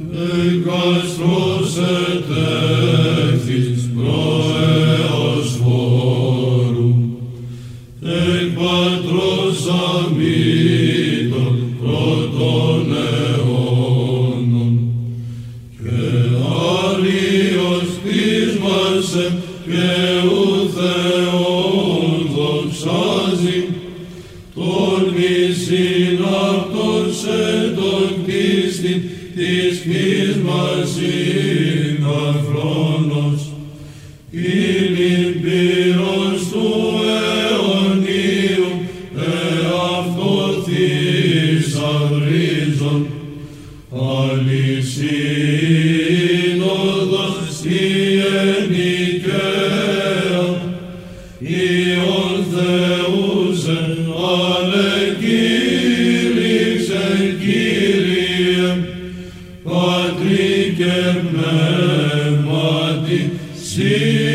Egas nos et exis proeos forum, ec patros amiton protone honum, que alios pismasem, que utheon doxasim, tornis in aptor πίστην της πείσμας είναι αφρόνος, είναι πύρος του αιωνίου, εαυτό θησαυρίζον, αλυσίνοδος η ενοικαία, Κύριε, Πατρί και Πνεύματι, Συ